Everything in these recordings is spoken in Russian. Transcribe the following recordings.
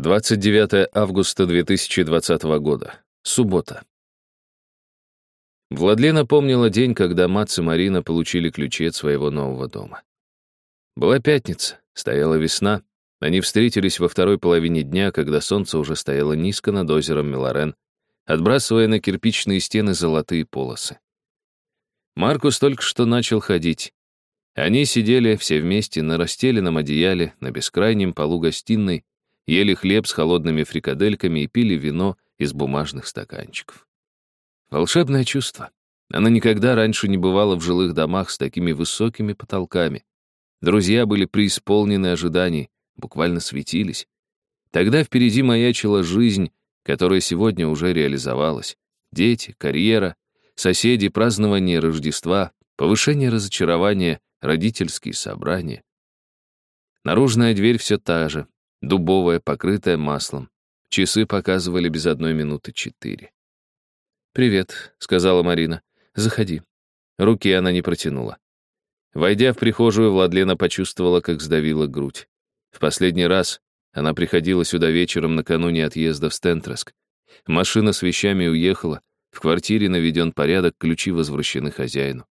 29 августа 2020 года. Суббота. Владлена помнила день, когда Мац и Марина получили ключи от своего нового дома. Была пятница, стояла весна. Они встретились во второй половине дня, когда солнце уже стояло низко над озером Миларен, отбрасывая на кирпичные стены золотые полосы. Маркус только что начал ходить. Они сидели все вместе на расстеленном одеяле на бескрайнем полу гостиной, ели хлеб с холодными фрикадельками и пили вино из бумажных стаканчиков. Волшебное чувство. Она никогда раньше не бывала в жилых домах с такими высокими потолками. Друзья были преисполнены ожиданий, буквально светились. Тогда впереди маячила жизнь, которая сегодня уже реализовалась. Дети, карьера, соседи, празднование Рождества, повышение разочарования, родительские собрания. Наружная дверь все та же, дубовая, покрытая маслом. Часы показывали без одной минуты четыре. «Привет», — сказала Марина. «Заходи». Руки она не протянула. Войдя в прихожую, Владлена почувствовала, как сдавила грудь. В последний раз она приходила сюда вечером накануне отъезда в Стентреск. Машина с вещами уехала, в квартире наведен порядок, ключи возвращены хозяину.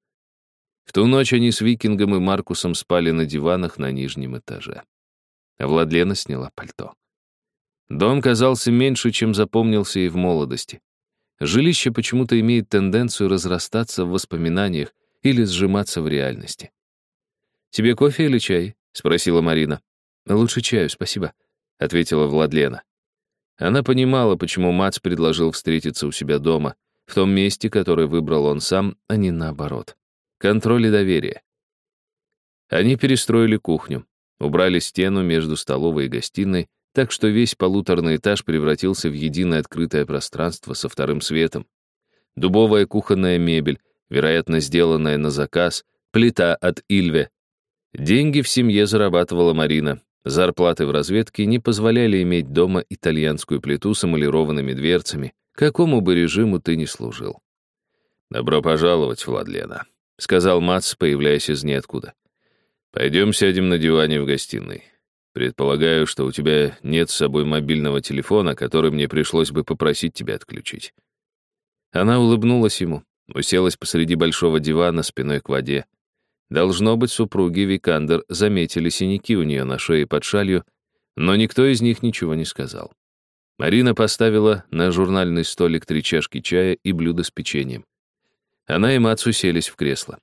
В ту ночь они с Викингом и Маркусом спали на диванах на нижнем этаже. Владлена сняла пальто. Дом казался меньше, чем запомнился и в молодости. Жилище почему-то имеет тенденцию разрастаться в воспоминаниях или сжиматься в реальности. «Тебе кофе или чай?» — спросила Марина. «Лучше чаю, спасибо», — ответила Владлена. Она понимала, почему Мац предложил встретиться у себя дома, в том месте, которое выбрал он сам, а не наоборот. Контроль и доверие. Они перестроили кухню. Убрали стену между столовой и гостиной, так что весь полуторный этаж превратился в единое открытое пространство со вторым светом. Дубовая кухонная мебель, вероятно, сделанная на заказ, плита от Ильве. Деньги в семье зарабатывала Марина. Зарплаты в разведке не позволяли иметь дома итальянскую плиту с эмалированными дверцами, какому бы режиму ты ни служил. «Добро пожаловать, Владлена», — сказал Мац, появляясь из ниоткуда. Пойдем сядем на диване в гостиной. Предполагаю, что у тебя нет с собой мобильного телефона, который мне пришлось бы попросить тебя отключить». Она улыбнулась ему, уселась посреди большого дивана спиной к воде. Должно быть, супруги Викандер заметили синяки у нее на шее под шалью, но никто из них ничего не сказал. Марина поставила на журнальный столик три чашки чая и блюдо с печеньем. Она и Мац уселись в кресло.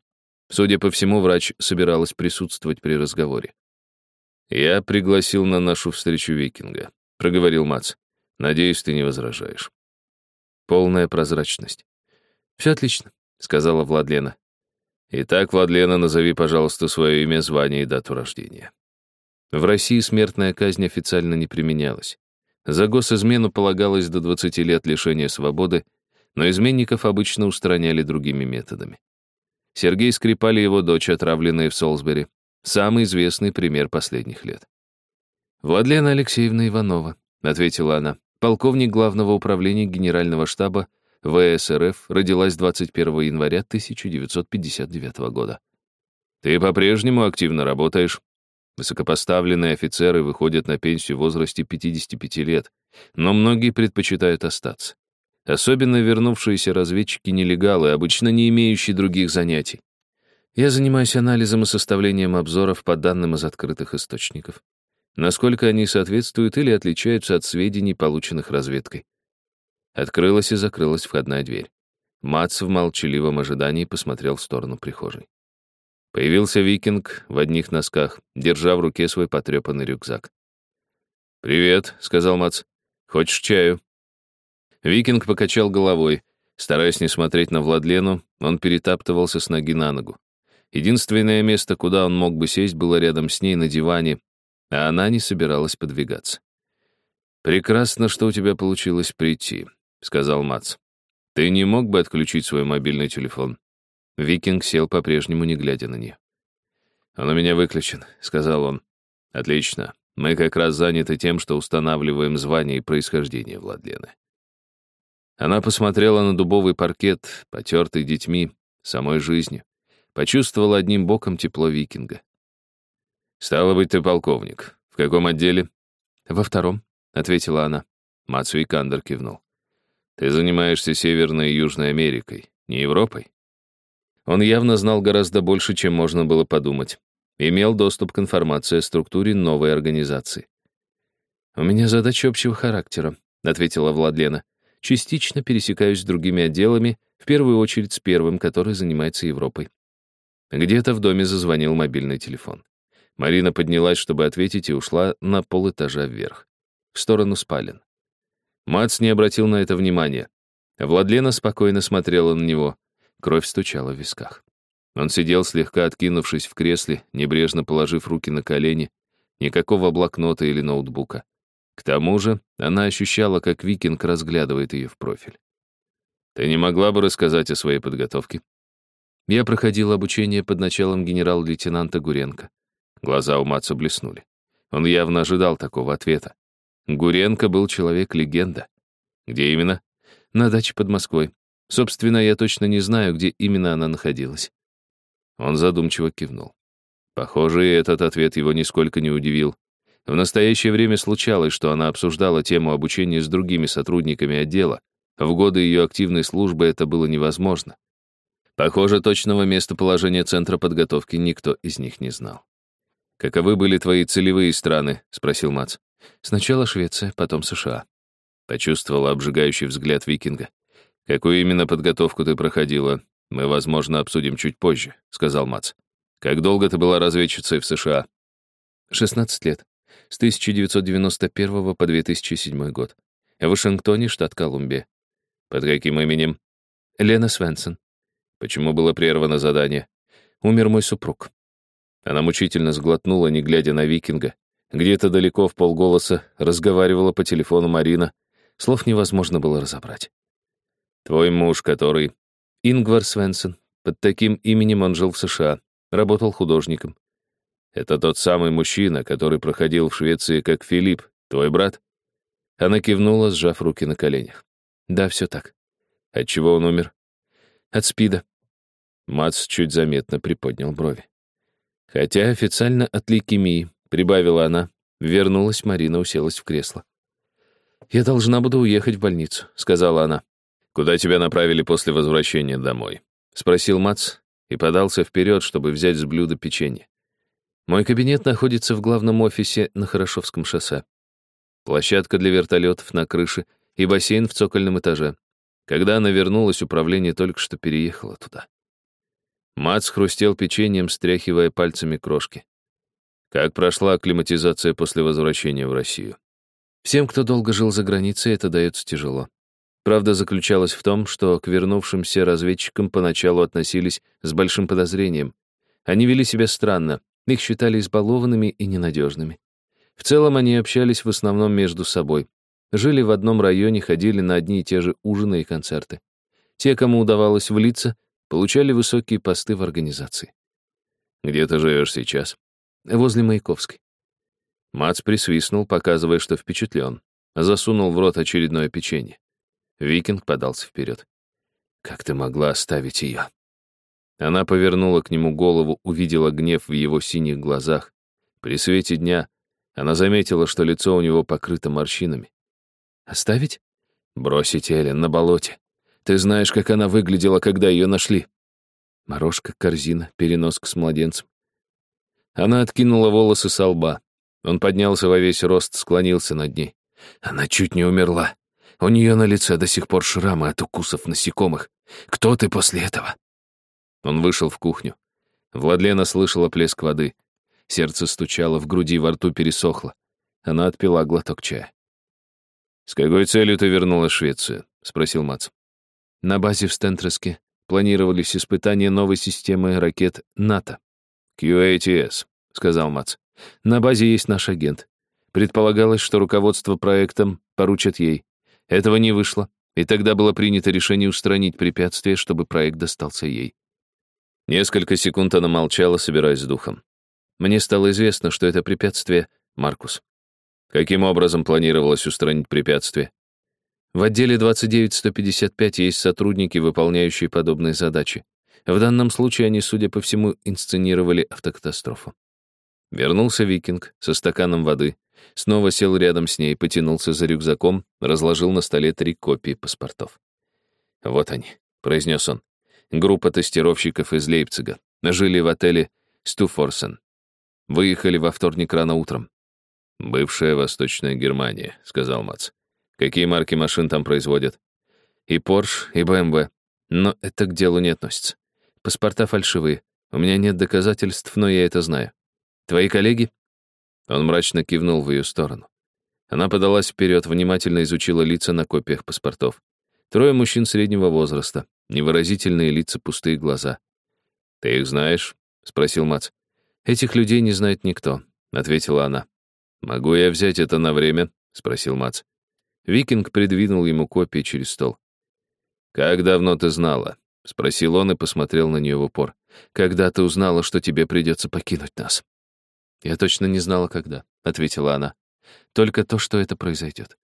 Судя по всему, врач собиралась присутствовать при разговоре. «Я пригласил на нашу встречу викинга», — проговорил Мац. «Надеюсь, ты не возражаешь». Полная прозрачность. «Все отлично», — сказала Владлена. «Итак, Владлена, назови, пожалуйста, свое имя, звание и дату рождения». В России смертная казнь официально не применялась. За госизмену полагалось до 20 лет лишения свободы, но изменников обычно устраняли другими методами. Сергей Скрипаль и его дочь, отравленные в Солсбери. Самый известный пример последних лет. «Владлена Алексеевна Иванова», — ответила она, полковник Главного управления Генерального штаба ВСРФ, родилась 21 января 1959 года. «Ты по-прежнему активно работаешь?» Высокопоставленные офицеры выходят на пенсию в возрасте 55 лет, но многие предпочитают остаться. Особенно вернувшиеся разведчики-нелегалы, обычно не имеющие других занятий. Я занимаюсь анализом и составлением обзоров по данным из открытых источников. Насколько они соответствуют или отличаются от сведений, полученных разведкой. Открылась и закрылась входная дверь. Мац в молчаливом ожидании посмотрел в сторону прихожей. Появился викинг в одних носках, держа в руке свой потрепанный рюкзак. «Привет», — сказал Мац. «Хочешь чаю?» Викинг покачал головой. Стараясь не смотреть на Владлену, он перетаптывался с ноги на ногу. Единственное место, куда он мог бы сесть, было рядом с ней на диване, а она не собиралась подвигаться. «Прекрасно, что у тебя получилось прийти», — сказал Мац. «Ты не мог бы отключить свой мобильный телефон?» Викинг сел по-прежнему, не глядя на нее. «Он у меня выключен», — сказал он. «Отлично. Мы как раз заняты тем, что устанавливаем звание и происхождение Владлены». Она посмотрела на дубовый паркет, потертый детьми, самой жизнью. Почувствовала одним боком тепло викинга. «Стало быть, ты полковник. В каком отделе?» «Во втором. ответила она. Мац Викандер кивнул. «Ты занимаешься Северной и Южной Америкой, не Европой?» Он явно знал гораздо больше, чем можно было подумать. Имел доступ к информации о структуре новой организации. «У меня задача общего характера», — ответила Владлена. «Частично пересекаюсь с другими отделами, в первую очередь с первым, который занимается Европой». Где-то в доме зазвонил мобильный телефон. Марина поднялась, чтобы ответить, и ушла на полэтажа вверх, в сторону спален. Мац не обратил на это внимания. Владлена спокойно смотрела на него. Кровь стучала в висках. Он сидел, слегка откинувшись в кресле, небрежно положив руки на колени, никакого блокнота или ноутбука. К тому же она ощущала, как викинг разглядывает ее в профиль. «Ты не могла бы рассказать о своей подготовке?» Я проходил обучение под началом генерал-лейтенанта Гуренко. Глаза у Маца блеснули. Он явно ожидал такого ответа. Гуренко был человек-легенда. Где именно? На даче под Москвой. Собственно, я точно не знаю, где именно она находилась. Он задумчиво кивнул. Похоже, этот ответ его нисколько не удивил. В настоящее время случалось, что она обсуждала тему обучения с другими сотрудниками отдела. В годы ее активной службы это было невозможно. Похоже, точного местоположения центра подготовки никто из них не знал. «Каковы были твои целевые страны?» — спросил Мац. «Сначала Швеция, потом США». Почувствовала обжигающий взгляд викинга. «Какую именно подготовку ты проходила? Мы, возможно, обсудим чуть позже», — сказал Мац. «Как долго ты была разведчицей в США?» «16 лет с 1991 по 2007 год. В Вашингтоне, штат Колумбия. Под каким именем? Лена Свенсон. Почему было прервано задание? Умер мой супруг. Она мучительно сглотнула, не глядя на викинга. Где-то далеко в полголоса разговаривала по телефону Марина. Слов невозможно было разобрать. Твой муж, который... Ингвар Свенсон. Под таким именем он жил в США. Работал художником. Это тот самый мужчина, который проходил в Швеции как Филипп, твой брат?» Она кивнула, сжав руки на коленях. «Да, все так». «От чего он умер?» «От СПИДа». Мац чуть заметно приподнял брови. «Хотя официально от лейкемии», — прибавила она. Вернулась, Марина уселась в кресло. «Я должна буду уехать в больницу», — сказала она. «Куда тебя направили после возвращения домой?» — спросил Мац и подался вперед, чтобы взять с блюда печенье. Мой кабинет находится в главном офисе на Хорошевском шоссе. Площадка для вертолетов на крыше и бассейн в цокольном этаже. Когда она вернулась, управление только что переехало туда. Мац хрустел печеньем, стряхивая пальцами крошки. Как прошла акклиматизация после возвращения в Россию? Всем, кто долго жил за границей, это дается тяжело. Правда заключалась в том, что к вернувшимся разведчикам поначалу относились с большим подозрением. Они вели себя странно, их считали избалованными и ненадежными. В целом они общались в основном между собой. Жили в одном районе, ходили на одни и те же ужины и концерты. Те, кому удавалось влиться, получали высокие посты в организации. «Где ты живешь сейчас?» «Возле Маяковской». Мац присвистнул, показывая, что впечатлен. Засунул в рот очередное печенье. Викинг подался вперед. «Как ты могла оставить ее?» Она повернула к нему голову, увидела гнев в его синих глазах. При свете дня она заметила, что лицо у него покрыто морщинами. «Оставить?» «Бросить Эллен на болоте. Ты знаешь, как она выглядела, когда ее нашли». Морожка, корзина, переноска с младенцем. Она откинула волосы со лба. Он поднялся во весь рост, склонился над ней. Она чуть не умерла. У нее на лице до сих пор шрамы от укусов насекомых. Кто ты после этого? Он вышел в кухню. Владлена слышала плеск воды. Сердце стучало, в груди во рту пересохло. Она отпила глоток чая. «С какой целью ты вернулась в Швецию?» — спросил Мац. На базе в Стентреске планировались испытания новой системы ракет НАТО. QATS, — сказал Мац. На базе есть наш агент. Предполагалось, что руководство проектом поручат ей. Этого не вышло, и тогда было принято решение устранить препятствие, чтобы проект достался ей. Несколько секунд она молчала, собираясь с духом. Мне стало известно, что это препятствие — Маркус. Каким образом планировалось устранить препятствие? В отделе 29155 есть сотрудники, выполняющие подобные задачи. В данном случае они, судя по всему, инсценировали автокатастрофу. Вернулся викинг со стаканом воды, снова сел рядом с ней, потянулся за рюкзаком, разложил на столе три копии паспортов. «Вот они», — произнес он. «Группа тестировщиков из Лейпцига. Жили в отеле Стуфорсен. Выехали во вторник рано утром. «Бывшая Восточная Германия», — сказал Мац. «Какие марки машин там производят?» «И Порш, и БМВ. Но это к делу не относится. Паспорта фальшивые. У меня нет доказательств, но я это знаю. Твои коллеги?» Он мрачно кивнул в ее сторону. Она подалась вперед, внимательно изучила лица на копиях паспортов. Трое мужчин среднего возраста, невыразительные лица, пустые глаза. «Ты их знаешь?» — спросил Мац. «Этих людей не знает никто», — ответила она. «Могу я взять это на время?» — спросил Мац. Викинг придвинул ему копии через стол. «Как давно ты знала?» — спросил он и посмотрел на нее в упор. «Когда ты узнала, что тебе придется покинуть нас?» «Я точно не знала, когда», — ответила она. «Только то, что это произойдет».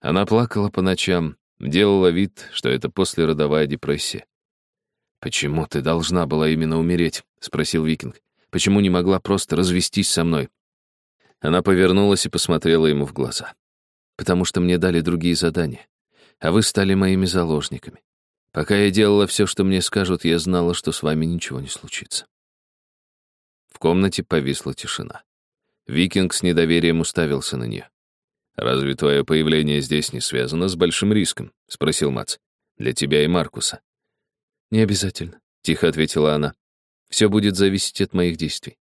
Она плакала по ночам, делала вид, что это послеродовая депрессия. «Почему ты должна была именно умереть?» — спросил Викинг. «Почему не могла просто развестись со мной?» Она повернулась и посмотрела ему в глаза. «Потому что мне дали другие задания, а вы стали моими заложниками. Пока я делала все, что мне скажут, я знала, что с вами ничего не случится». В комнате повисла тишина. Викинг с недоверием уставился на нее. «Разве твое появление здесь не связано с большим риском?» — спросил Мац. «Для тебя и Маркуса». «Не обязательно», — тихо ответила она. «Все будет зависеть от моих действий».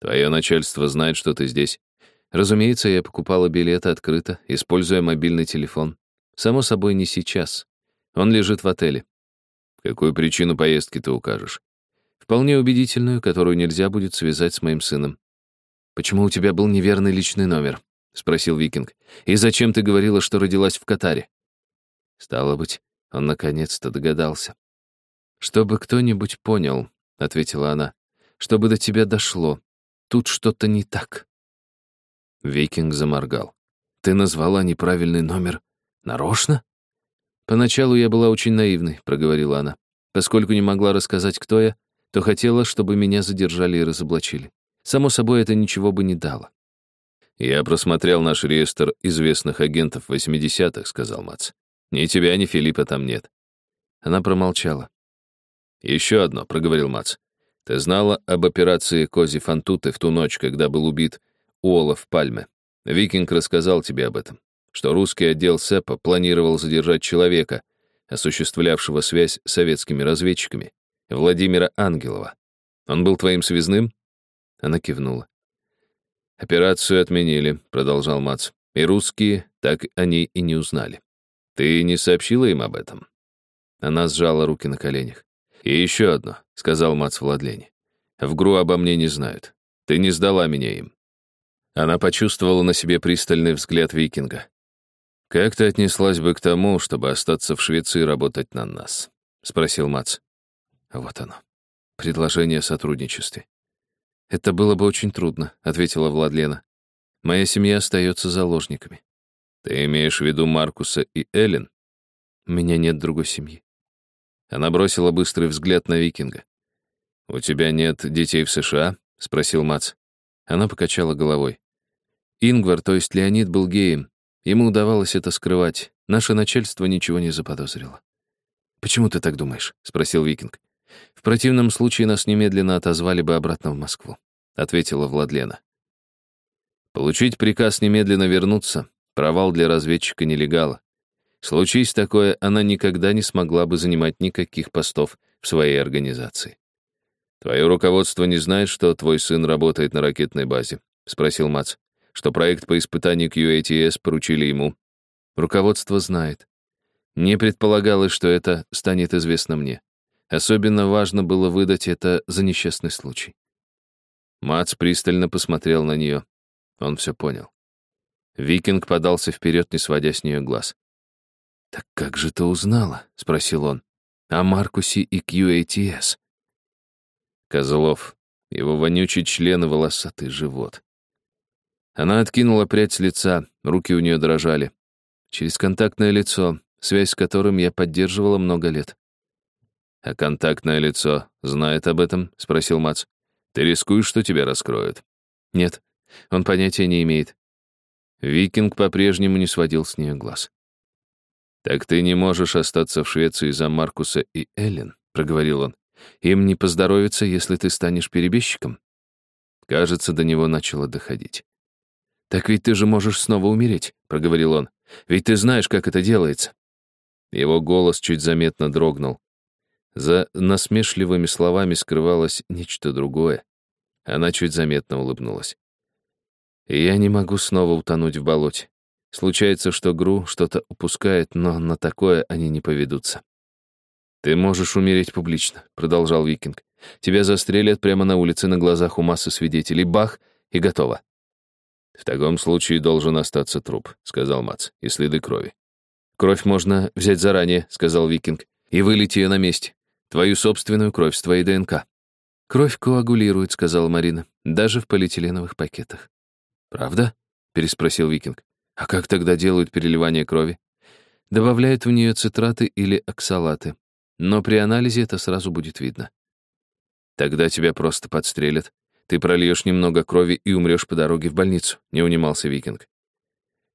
«Твое начальство знает, что ты здесь?» «Разумеется, я покупала билеты открыто, используя мобильный телефон. Само собой, не сейчас. Он лежит в отеле». «Какую причину поездки ты укажешь?» «Вполне убедительную, которую нельзя будет связать с моим сыном». «Почему у тебя был неверный личный номер?» — спросил Викинг. «И зачем ты говорила, что родилась в Катаре?» Стало быть, он наконец-то догадался. «Чтобы кто-нибудь понял», — ответила она, — «чтобы до тебя дошло. Тут что-то не так». Викинг заморгал. «Ты назвала неправильный номер. Нарочно?» «Поначалу я была очень наивной», — проговорила она. «Поскольку не могла рассказать, кто я, то хотела, чтобы меня задержали и разоблачили. Само собой, это ничего бы не дало». «Я просмотрел наш реестр известных агентов 80-х», — сказал Мац. «Ни тебя, ни Филиппа там нет». Она промолчала. «Еще одно», — проговорил Мац. «Ты знала об операции Кози Фантуты в ту ночь, когда был убит Уолов Пальме? Викинг рассказал тебе об этом, что русский отдел СЭПа планировал задержать человека, осуществлявшего связь с советскими разведчиками, Владимира Ангелова. Он был твоим связным?» Она кивнула. «Операцию отменили», — продолжал Мац. «И русские так они и не узнали. Ты не сообщила им об этом?» Она сжала руки на коленях. «И еще одно», — сказал Мац Владлени. «В ГРУ обо мне не знают. Ты не сдала меня им». Она почувствовала на себе пристальный взгляд викинга. «Как ты отнеслась бы к тому, чтобы остаться в Швеции и работать на нас?» — спросил Мац. Вот оно. Предложение о сотрудничестве. «Это было бы очень трудно», — ответила Владлена. «Моя семья остается заложниками». «Ты имеешь в виду Маркуса и Эллен?» «У меня нет другой семьи». Она бросила быстрый взгляд на викинга. «У тебя нет детей в США?» — спросил Мац. Она покачала головой. Ингвар, то есть Леонид, был геем. Ему удавалось это скрывать. Наше начальство ничего не заподозрило. «Почему ты так думаешь?» — спросил викинг. «В противном случае нас немедленно отозвали бы обратно в Москву», — ответила Владлена. Получить приказ немедленно вернуться — провал для разведчика-нелегала. Случись такое, она никогда не смогла бы занимать никаких постов в своей организации. «Твое руководство не знает, что твой сын работает на ракетной базе?» — спросил Мац. «Что проект по испытанию QATS поручили ему?» «Руководство знает. Не предполагалось, что это станет известно мне. Особенно важно было выдать это за несчастный случай». Мац пристально посмотрел на нее. Он все понял. Викинг подался вперед, не сводя с нее глаз. «Так как же ты узнала?» — спросил он. «О Маркусе и QATS?» Козлов, его вонючий член и волосатый живот. Она откинула прядь с лица, руки у нее дрожали. Через контактное лицо, связь с которым я поддерживала много лет. «А контактное лицо знает об этом?» — спросил Мац. Ты рискуешь, что тебя раскроют? Нет, он понятия не имеет. Викинг по-прежнему не сводил с нее глаз. «Так ты не можешь остаться в Швеции за Маркуса и Эллен», — проговорил он. «Им не поздоровится, если ты станешь перебежчиком». Кажется, до него начало доходить. «Так ведь ты же можешь снова умереть», — проговорил он. «Ведь ты знаешь, как это делается». Его голос чуть заметно дрогнул. За насмешливыми словами скрывалось нечто другое. Она чуть заметно улыбнулась. «Я не могу снова утонуть в болоте. Случается, что Гру что-то упускает, но на такое они не поведутся». «Ты можешь умереть публично», — продолжал Викинг. «Тебя застрелят прямо на улице на глазах у массы свидетелей. Бах, и готово». «В таком случае должен остаться труп», — сказал Мац, — «и следы крови». «Кровь можно взять заранее», — сказал Викинг, — «и вылить ее на месте. Твою собственную кровь с твоей ДНК». «Кровь коагулирует», — сказала Марина, — «даже в полиэтиленовых пакетах». «Правда?» — переспросил Викинг. «А как тогда делают переливание крови?» «Добавляют в нее цитраты или оксалаты. Но при анализе это сразу будет видно». «Тогда тебя просто подстрелят. Ты прольешь немного крови и умрешь по дороге в больницу», — не унимался Викинг.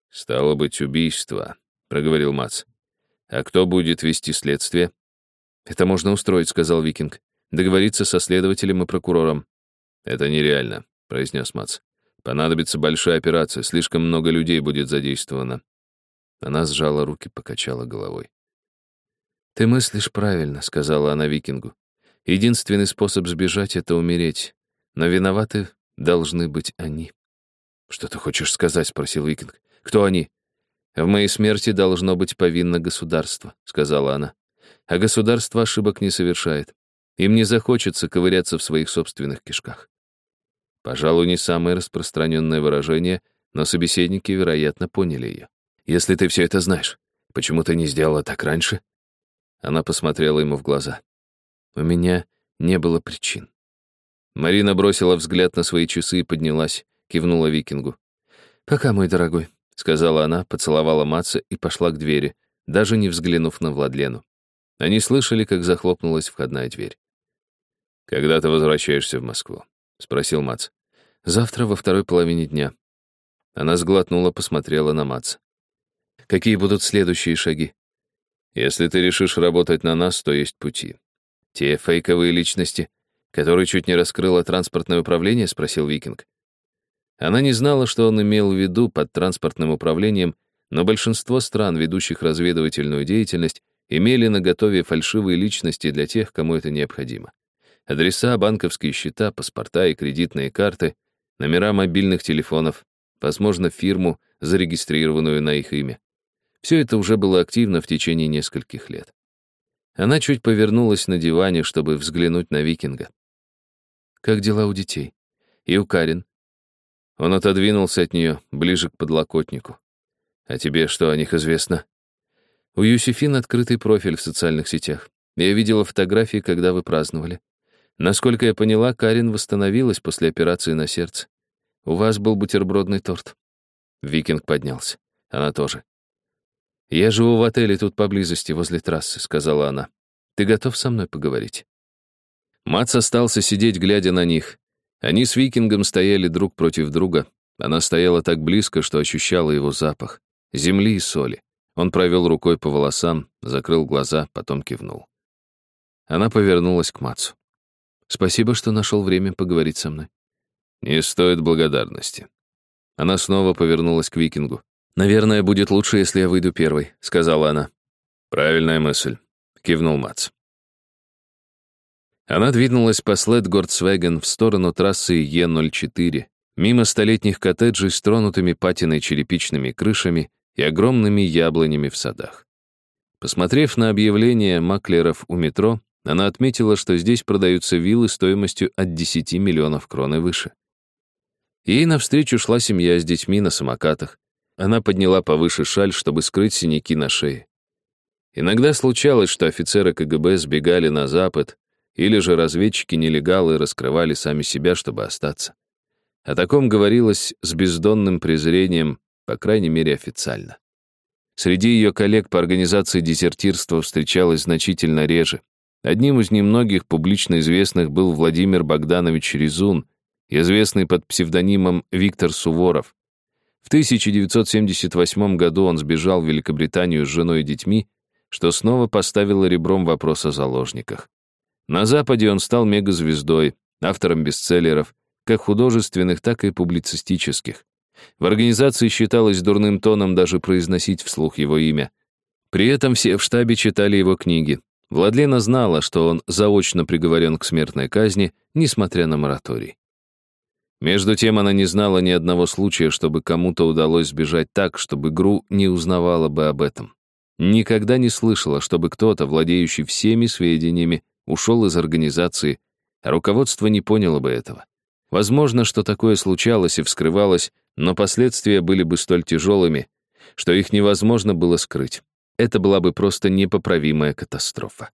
«Стало быть, убийство», — проговорил Мац. «А кто будет вести следствие?» «Это можно устроить», — сказал Викинг. «Договориться со следователем и прокурором». «Это нереально», — произнес Мац. «Понадобится большая операция, слишком много людей будет задействовано». Она сжала руки, покачала головой. «Ты мыслишь правильно», — сказала она Викингу. «Единственный способ сбежать — это умереть. Но виноваты должны быть они». «Что ты хочешь сказать?» — спросил Викинг. «Кто они?» «В моей смерти должно быть повинно государство», — сказала она. А государство ошибок не совершает. Им не захочется ковыряться в своих собственных кишках. Пожалуй, не самое распространенное выражение, но собеседники, вероятно, поняли ее. «Если ты все это знаешь, почему ты не сделала так раньше?» Она посмотрела ему в глаза. «У меня не было причин». Марина бросила взгляд на свои часы и поднялась, кивнула викингу. «Пока, мой дорогой», — сказала она, поцеловала Матца и пошла к двери, даже не взглянув на Владлену. Они слышали, как захлопнулась входная дверь. «Когда ты возвращаешься в Москву?» — спросил Мац. «Завтра во второй половине дня». Она сглотнула, посмотрела на Маца. «Какие будут следующие шаги?» «Если ты решишь работать на нас, то есть пути». «Те фейковые личности, которые чуть не раскрыло транспортное управление?» — спросил Викинг. Она не знала, что он имел в виду под транспортным управлением, но большинство стран, ведущих разведывательную деятельность, имели на готове фальшивые личности для тех, кому это необходимо. Адреса, банковские счета, паспорта и кредитные карты, номера мобильных телефонов, возможно, фирму, зарегистрированную на их имя. Все это уже было активно в течение нескольких лет. Она чуть повернулась на диване, чтобы взглянуть на викинга. «Как дела у детей? И у Карин?» Он отодвинулся от нее, ближе к подлокотнику. «А тебе что о них известно?» У Юсифин открытый профиль в социальных сетях. Я видела фотографии, когда вы праздновали. Насколько я поняла, Карин восстановилась после операции на сердце. У вас был бутербродный торт. Викинг поднялся. Она тоже. «Я живу в отеле тут поблизости, возле трассы», — сказала она. «Ты готов со мной поговорить?» Мац остался сидеть, глядя на них. Они с Викингом стояли друг против друга. Она стояла так близко, что ощущала его запах. Земли и соли. Он провел рукой по волосам, закрыл глаза, потом кивнул. Она повернулась к Мацу. «Спасибо, что нашел время поговорить со мной». «Не стоит благодарности». Она снова повернулась к викингу. «Наверное, будет лучше, если я выйду первой», — сказала она. «Правильная мысль», — кивнул Мац. Она двинулась по Слетгордсвеген в сторону трассы Е-04, мимо столетних коттеджей с тронутыми патиной черепичными крышами и огромными яблонями в садах. Посмотрев на объявление маклеров у метро, она отметила, что здесь продаются виллы стоимостью от 10 миллионов крон и выше. Ей навстречу шла семья с детьми на самокатах. Она подняла повыше шаль, чтобы скрыть синяки на шее. Иногда случалось, что офицеры КГБ сбегали на запад, или же разведчики-нелегалы раскрывали сами себя, чтобы остаться. О таком говорилось с бездонным презрением по крайней мере официально. Среди ее коллег по организации дезертирства встречалось значительно реже. Одним из немногих публично известных был Владимир Богданович Резун, известный под псевдонимом Виктор Суворов. В 1978 году он сбежал в Великобританию с женой и детьми, что снова поставило ребром вопрос о заложниках. На Западе он стал мегазвездой, автором бестселлеров, как художественных, так и публицистических. В организации считалось дурным тоном даже произносить вслух его имя. При этом все в штабе читали его книги. Владлена знала, что он заочно приговорен к смертной казни, несмотря на мораторий. Между тем она не знала ни одного случая, чтобы кому-то удалось сбежать так, чтобы ГРУ не узнавала бы об этом. Никогда не слышала, чтобы кто-то, владеющий всеми сведениями, ушел из организации, а руководство не поняло бы этого. Возможно, что такое случалось и вскрывалось, но последствия были бы столь тяжелыми, что их невозможно было скрыть. Это была бы просто непоправимая катастрофа.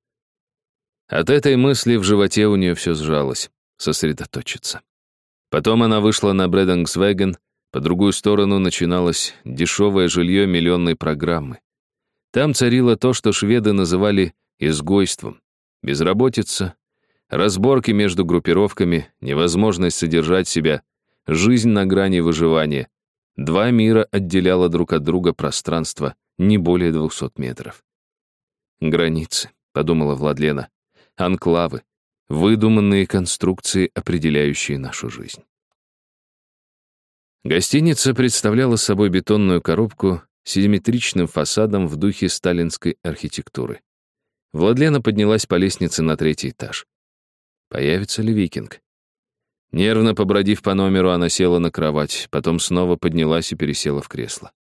От этой мысли в животе у нее все сжалось, сосредоточиться. Потом она вышла на Брэддингсвеген, по другую сторону начиналось дешевое жилье миллионной программы. Там царило то, что шведы называли изгойством. Безработица, разборки между группировками, невозможность содержать себя, жизнь на грани выживания. Два мира отделяло друг от друга пространство не более двухсот метров. «Границы», — подумала Владлена, — «анклавы, выдуманные конструкции, определяющие нашу жизнь». Гостиница представляла собой бетонную коробку с симметричным фасадом в духе сталинской архитектуры. Владлена поднялась по лестнице на третий этаж. Появится ли викинг? Нервно побродив по номеру, она села на кровать, потом снова поднялась и пересела в кресло.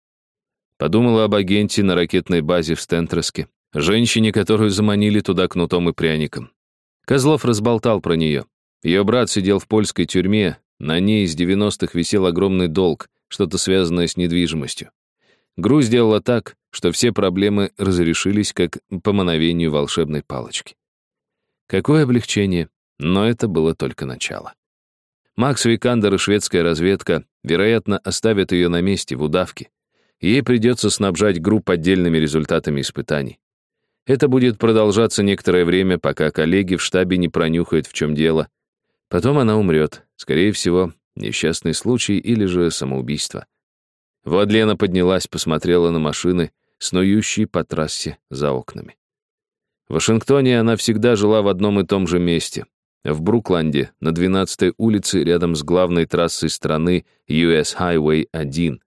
Подумала об агенте на ракетной базе в Стентреске, женщине, которую заманили туда кнутом и пряником. Козлов разболтал про нее. Ее брат сидел в польской тюрьме, на ней из 90-х висел огромный долг, что-то связанное с недвижимостью. Гру сделала так, что все проблемы разрешились как по мановению волшебной палочки. Какое облегчение, но это было только начало. Макс Викандер и шведская разведка, вероятно, оставят ее на месте, в удавке. Ей придется снабжать групп отдельными результатами испытаний. Это будет продолжаться некоторое время, пока коллеги в штабе не пронюхают, в чем дело. Потом она умрет. Скорее всего, несчастный случай или же самоубийство. Владлена поднялась, посмотрела на машины, снующие по трассе за окнами. В Вашингтоне она всегда жила в одном и том же месте. В Брукланде, на 12-й улице, рядом с главной трассой страны US Highway 1.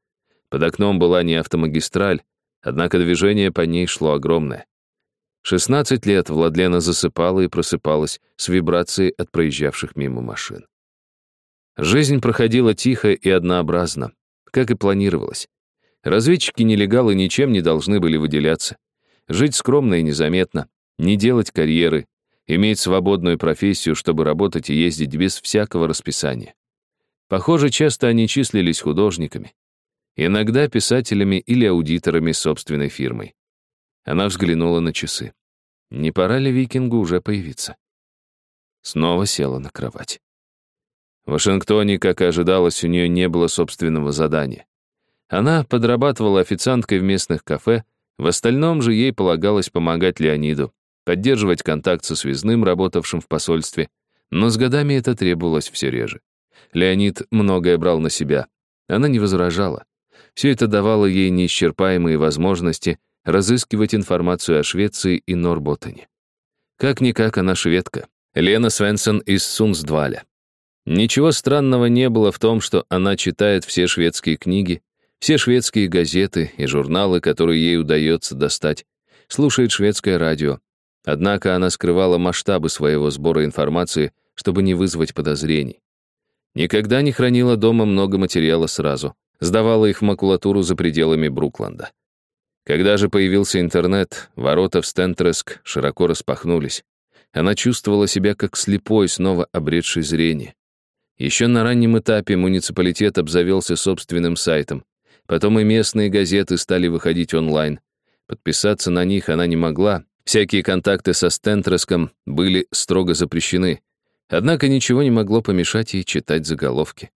Под окном была не автомагистраль, однако движение по ней шло огромное. 16 лет Владлена засыпала и просыпалась с вибрацией от проезжавших мимо машин. Жизнь проходила тихо и однообразно как и планировалось. Разведчики-нелегалы ничем не должны были выделяться. Жить скромно и незаметно, не делать карьеры, иметь свободную профессию, чтобы работать и ездить без всякого расписания. Похоже, часто они числились художниками. Иногда писателями или аудиторами собственной фирмой. Она взглянула на часы. Не пора ли викингу уже появиться? Снова села на кровать. В Вашингтоне, как и ожидалось, у нее не было собственного задания. Она подрабатывала официанткой в местных кафе, в остальном же ей полагалось помогать Леониду, поддерживать контакт со связным, работавшим в посольстве, но с годами это требовалось все реже. Леонид многое брал на себя. Она не возражала. Все это давало ей неисчерпаемые возможности разыскивать информацию о Швеции и Норботтоне. Как-никак она шведка. Лена Свенсон из Сунсдваля. Ничего странного не было в том, что она читает все шведские книги, все шведские газеты и журналы, которые ей удается достать, слушает шведское радио. Однако она скрывала масштабы своего сбора информации, чтобы не вызвать подозрений. Никогда не хранила дома много материала сразу, сдавала их в макулатуру за пределами Брукланда. Когда же появился интернет, ворота в Стентреск широко распахнулись. Она чувствовала себя как слепой, снова обретший зрение. Еще на раннем этапе муниципалитет обзавелся собственным сайтом. Потом и местные газеты стали выходить онлайн. Подписаться на них она не могла. Всякие контакты со Стентреском были строго запрещены. Однако ничего не могло помешать ей читать заголовки.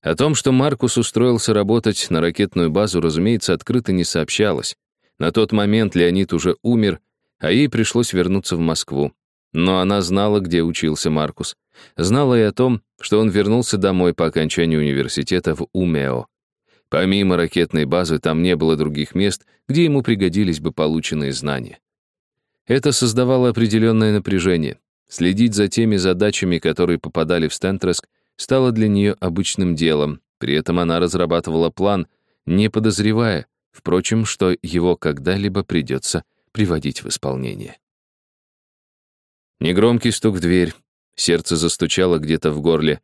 О том, что Маркус устроился работать на ракетную базу, разумеется, открыто не сообщалось. На тот момент Леонид уже умер, а ей пришлось вернуться в Москву. Но она знала, где учился Маркус. Знала и о том, что он вернулся домой по окончанию университета в Умео. Помимо ракетной базы, там не было других мест, где ему пригодились бы полученные знания. Это создавало определенное напряжение. Следить за теми задачами, которые попадали в Стентреск, стало для нее обычным делом. При этом она разрабатывала план, не подозревая, впрочем, что его когда-либо придется приводить в исполнение. Негромкий стук в дверь. Сердце застучало где-то в горле.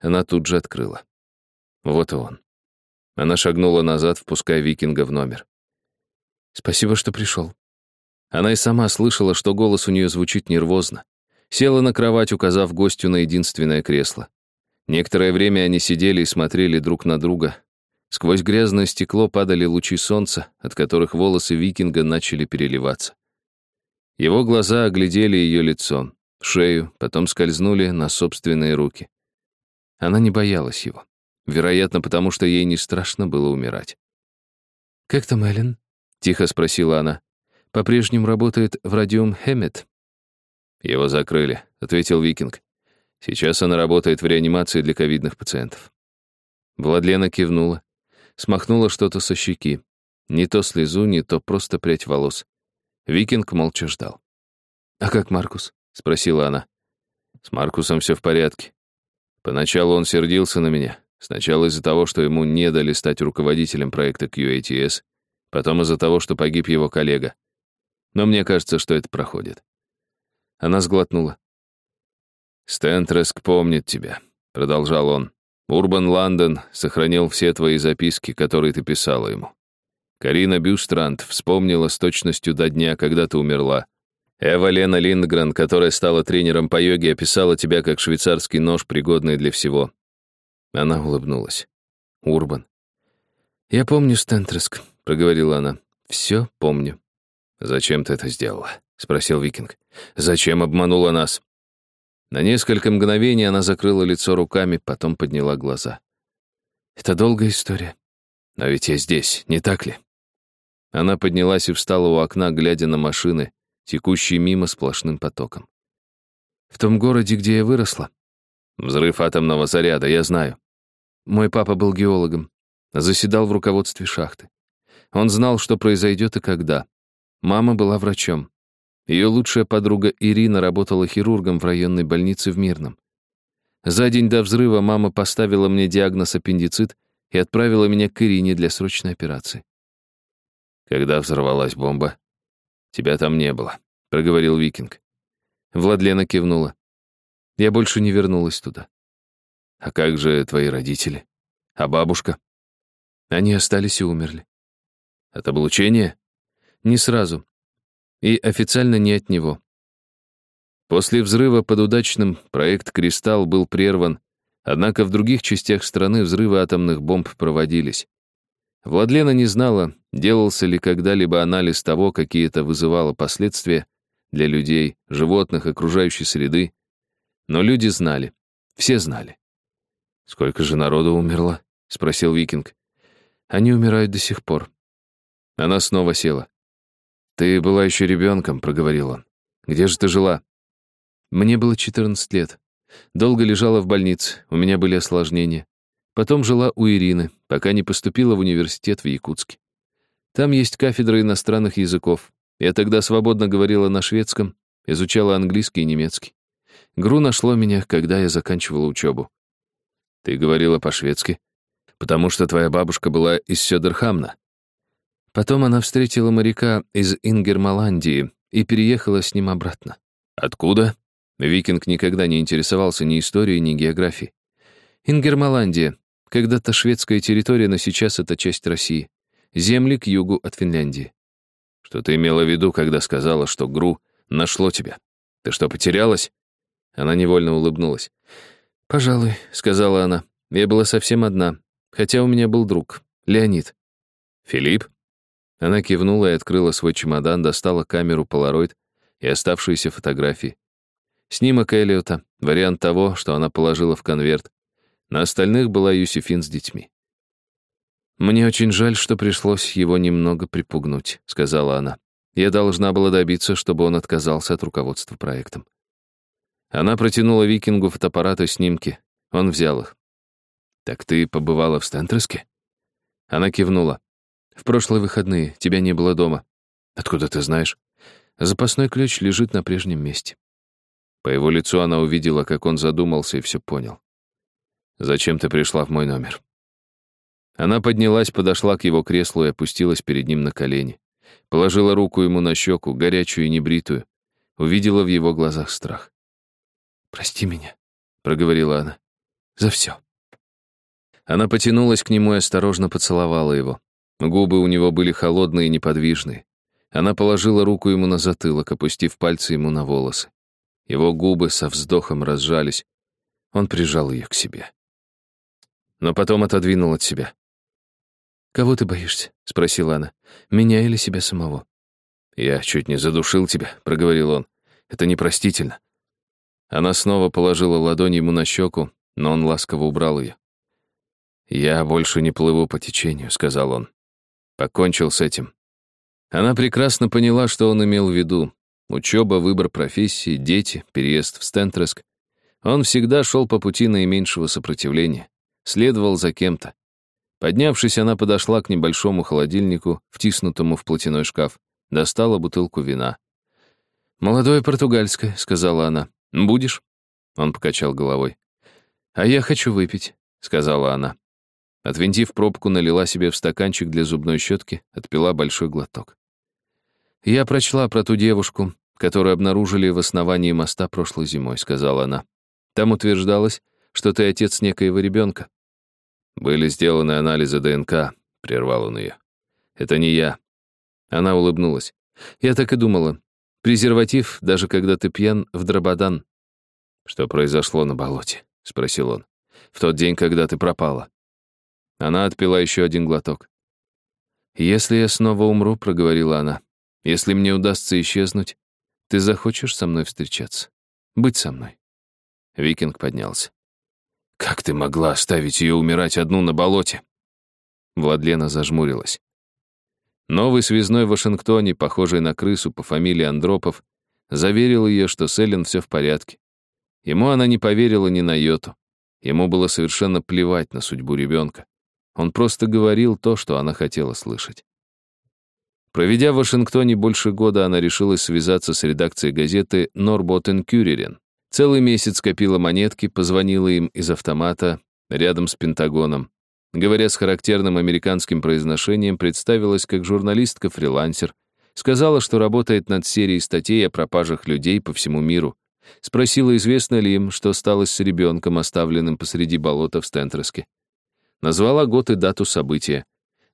Она тут же открыла. Вот и он. Она шагнула назад, впуская викинга в номер. «Спасибо, что пришел». Она и сама слышала, что голос у нее звучит нервозно. Села на кровать, указав гостю на единственное кресло. Некоторое время они сидели и смотрели друг на друга. Сквозь грязное стекло падали лучи солнца, от которых волосы викинга начали переливаться. Его глаза оглядели ее лицо, шею, потом скользнули на собственные руки. Она не боялась его. Вероятно, потому что ей не страшно было умирать. «Как там Эллен?» — тихо спросила она. «По-прежнему работает в Радиум Хэммет?» «Его закрыли», — ответил Викинг. «Сейчас она работает в реанимации для ковидных пациентов». Владлена кивнула, смахнула что-то со щеки. Не то слезу, не то просто прядь волос. Викинг молча ждал. «А как Маркус?» — спросила она. «С Маркусом все в порядке. Поначалу он сердился на меня, Сначала из-за того, что ему не дали стать руководителем проекта QATS, потом из-за того, что погиб его коллега. Но мне кажется, что это проходит. Она сглотнула. «Стентреск помнит тебя», — продолжал он. «Урбан Лондон сохранил все твои записки, которые ты писала ему. Карина Бюстранд вспомнила с точностью до дня, когда ты умерла. Эва Лена Линдгрен, которая стала тренером по йоге, описала тебя как швейцарский нож, пригодный для всего. Она улыбнулась. Урбан. «Я помню Стентреск», — проговорила она. «Все помню». «Зачем ты это сделала?» — спросил Викинг. «Зачем обманула нас?» На несколько мгновений она закрыла лицо руками, потом подняла глаза. «Это долгая история». «Но ведь я здесь, не так ли?» Она поднялась и встала у окна, глядя на машины, текущие мимо сплошным потоком. «В том городе, где я выросла?» «Взрыв атомного заряда, я знаю. Мой папа был геологом, заседал в руководстве шахты. Он знал, что произойдет и когда. Мама была врачом. Ее лучшая подруга Ирина работала хирургом в районной больнице в Мирном. За день до взрыва мама поставила мне диагноз аппендицит и отправила меня к Ирине для срочной операции. Когда взорвалась бомба, тебя там не было, проговорил Викинг. Владлена кивнула. Я больше не вернулась туда. А как же твои родители? А бабушка? Они остались и умерли. От облучения? Не сразу. И официально не от него. После взрыва под удачным проект «Кристалл» был прерван, однако в других частях страны взрывы атомных бомб проводились. Владлена не знала, делался ли когда-либо анализ того, какие это вызывало последствия для людей, животных, окружающей среды, но люди знали, все знали. «Сколько же народу умерло?» — спросил Викинг. «Они умирают до сих пор». Она снова села. «Ты была еще ребенком», — проговорил он. «Где же ты жила?» «Мне было 14 лет. Долго лежала в больнице, у меня были осложнения. Потом жила у Ирины, пока не поступила в университет в Якутске. Там есть кафедра иностранных языков. Я тогда свободно говорила на шведском, изучала английский и немецкий. ГРУ нашло меня, когда я заканчивала учебу. Ты говорила по-шведски? Потому что твоя бабушка была из Сёдерхамна. Потом она встретила моряка из Ингермаландии и переехала с ним обратно. Откуда? Викинг никогда не интересовался ни историей, ни географией. Ингермаландия. Когда-то шведская территория, но сейчас это часть России. Земли к югу от Финляндии. Что ты имела в виду, когда сказала, что ГРУ нашло тебя? Ты что, потерялась? Она невольно улыбнулась. «Пожалуй», — сказала она. «Я была совсем одна, хотя у меня был друг, Леонид». «Филипп?» Она кивнула и открыла свой чемодан, достала камеру Polaroid и оставшиеся фотографии. Снимок Эллиота, вариант того, что она положила в конверт. На остальных была Юсифин с детьми. «Мне очень жаль, что пришлось его немного припугнуть», — сказала она. «Я должна была добиться, чтобы он отказался от руководства проектом». Она протянула викингу фотоаппарат и снимки. Он взял их. «Так ты побывала в Стентреске?» Она кивнула. «В прошлые выходные тебя не было дома. Откуда ты знаешь?» Запасной ключ лежит на прежнем месте. По его лицу она увидела, как он задумался и все понял. «Зачем ты пришла в мой номер?» Она поднялась, подошла к его креслу и опустилась перед ним на колени. Положила руку ему на щеку, горячую и небритую. Увидела в его глазах страх. «Прости меня», — проговорила она, — «за все». Она потянулась к нему и осторожно поцеловала его. Губы у него были холодные и неподвижные. Она положила руку ему на затылок, опустив пальцы ему на волосы. Его губы со вздохом разжались. Он прижал ее к себе. Но потом отодвинул от себя. «Кого ты боишься?» — спросила она. «Меня или себя самого?» «Я чуть не задушил тебя», — проговорил он. «Это непростительно». Она снова положила ладонь ему на щеку, но он ласково убрал ее. «Я больше не плыву по течению», — сказал он. Покончил с этим. Она прекрасно поняла, что он имел в виду. Учеба, выбор профессии, дети, переезд в Стентреск. Он всегда шел по пути наименьшего сопротивления, следовал за кем-то. Поднявшись, она подошла к небольшому холодильнику, втиснутому в платяной шкаф, достала бутылку вина. «Молодое португальское», — сказала она. «Будешь?» Он покачал головой. «А я хочу выпить», — сказала она. Отвинтив пробку, налила себе в стаканчик для зубной щетки, отпила большой глоток. «Я прочла про ту девушку, которую обнаружили в основании моста прошлой зимой», — сказала она. «Там утверждалось, что ты отец некоего ребенка. «Были сделаны анализы ДНК», — прервал он ее. «Это не я». Она улыбнулась. «Я так и думала. Презерватив, даже когда ты пьян, в дрободан». «Что произошло на болоте?» — спросил он. «В тот день, когда ты пропала». Она отпила еще один глоток. «Если я снова умру», — проговорила она, — «если мне удастся исчезнуть, ты захочешь со мной встречаться? Быть со мной?» Викинг поднялся. «Как ты могла оставить ее умирать одну на болоте?» Владлена зажмурилась. Новый связной в Вашингтоне, похожий на крысу по фамилии Андропов, заверил ее, что с Эллен все в порядке. Ему она не поверила ни на йоту. Ему было совершенно плевать на судьбу ребенка. Он просто говорил то, что она хотела слышать. Проведя в Вашингтоне больше года, она решилась связаться с редакцией газеты «Норботен Кюререн», Целый месяц копила монетки, позвонила им из автомата рядом с Пентагоном. Говоря с характерным американским произношением, представилась как журналистка-фрилансер. Сказала, что работает над серией статей о пропажах людей по всему миру. Спросила, известно ли им, что стало с ребенком, оставленным посреди болота в Стентреске. Назвала год и дату события.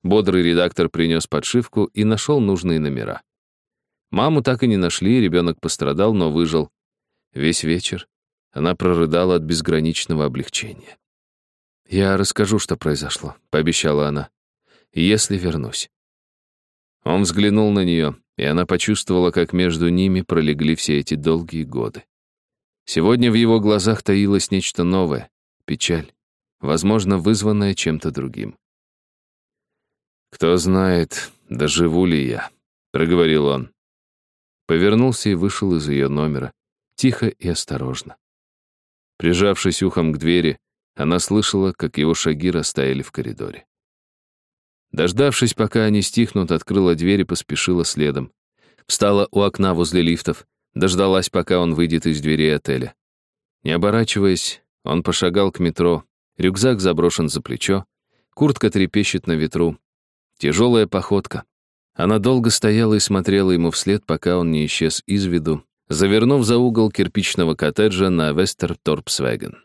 Бодрый редактор принес подшивку и нашел нужные номера. Маму так и не нашли, ребенок пострадал, но выжил. Весь вечер она прорыдала от безграничного облегчения. «Я расскажу, что произошло», — пообещала она, — «если вернусь». Он взглянул на нее, и она почувствовала, как между ними пролегли все эти долгие годы. Сегодня в его глазах таилось нечто новое, печаль, возможно, вызванная чем-то другим. «Кто знает, доживу ли я», — проговорил он. Повернулся и вышел из ее номера, тихо и осторожно. Прижавшись ухом к двери, она слышала, как его шаги растаяли в коридоре. Дождавшись, пока они стихнут, открыла дверь и поспешила следом. Встала у окна возле лифтов, дождалась, пока он выйдет из дверей отеля. Не оборачиваясь, он пошагал к метро, рюкзак заброшен за плечо, куртка трепещет на ветру. Тяжелая походка. Она долго стояла и смотрела ему вслед, пока он не исчез из виду, завернув за угол кирпичного коттеджа на Вестерторпсвеген.